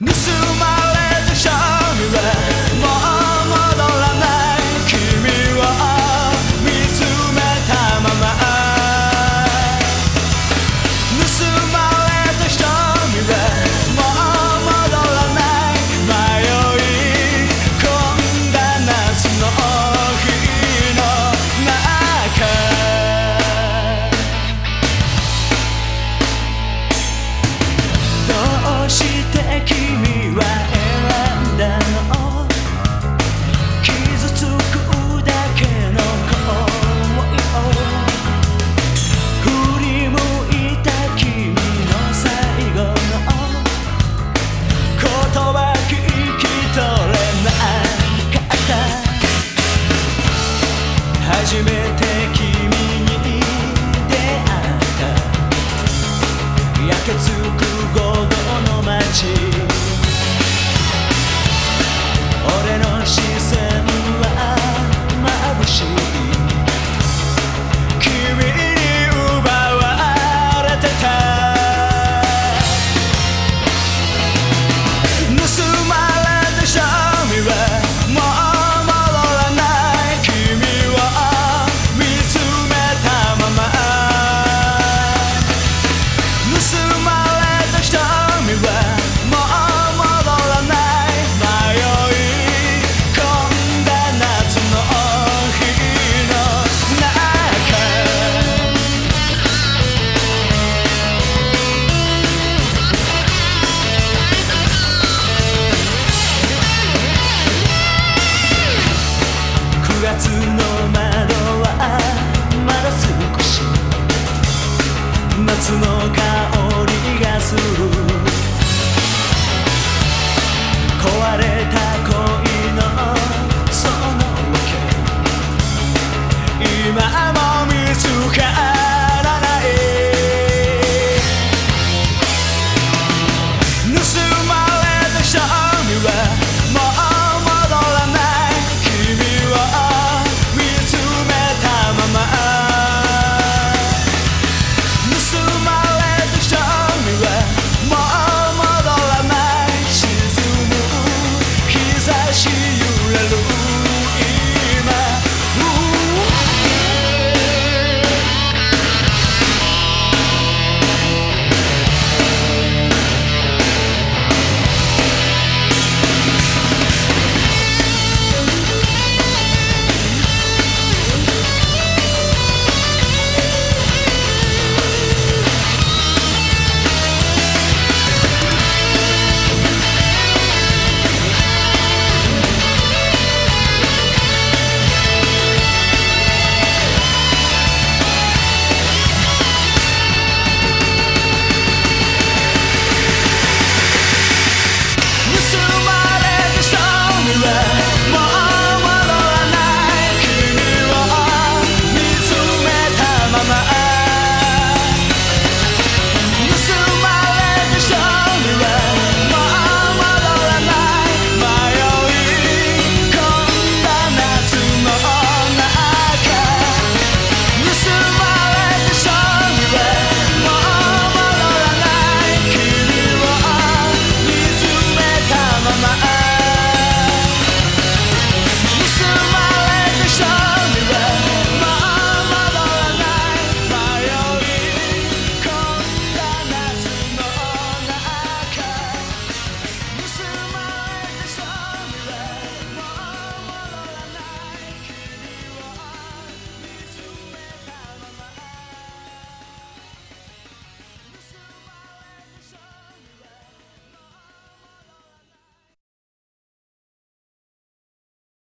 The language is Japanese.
盗まけつく合同の街。俺のの